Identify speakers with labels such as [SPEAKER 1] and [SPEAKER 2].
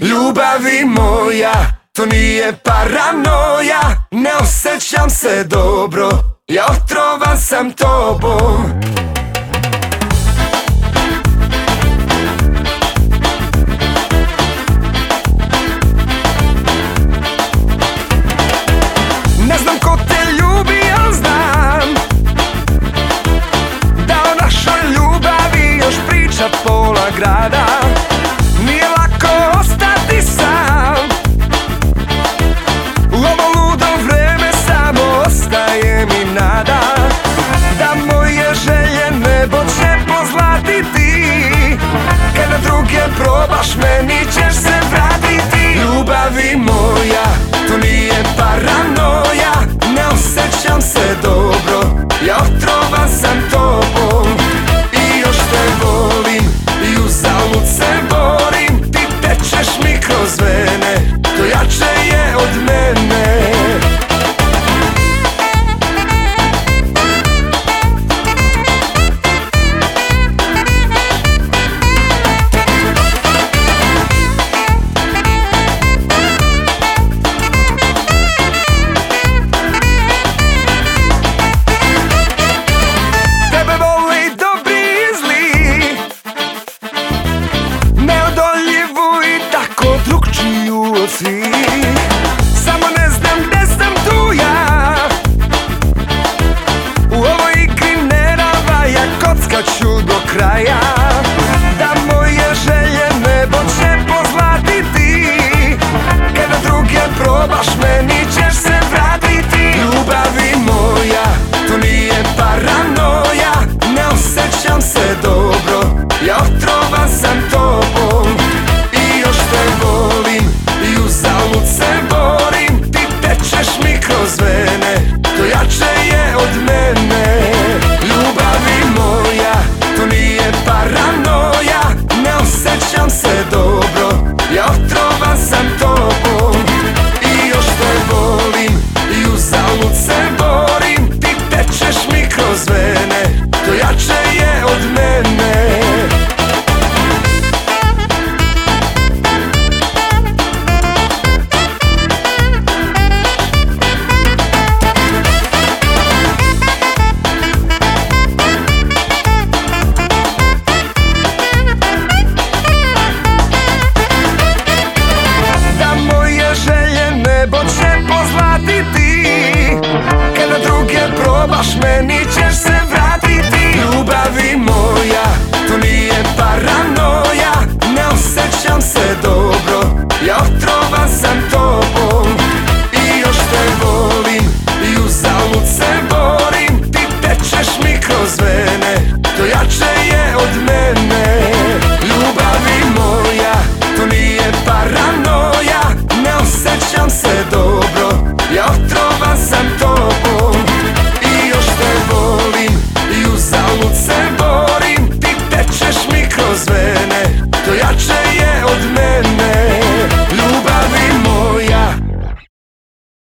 [SPEAKER 1] Ljubavi moja, to nije paranoja Ne osjećam se dobro, ja otrovan sam tobom. Ne znam ko te meni ćeš se vratiti. Ljubavi moja, to nije paranoja. Ne osjećam se dobro, ja otrovan sam tobom. I još te volim, i uzalud se borim. Ti tečeš mi kroz vene, si. Samo ne znam gdje sam tu ja. U ovoj igri nerava ja kockaću do kraja. se dobro Ja Χαλασμένη και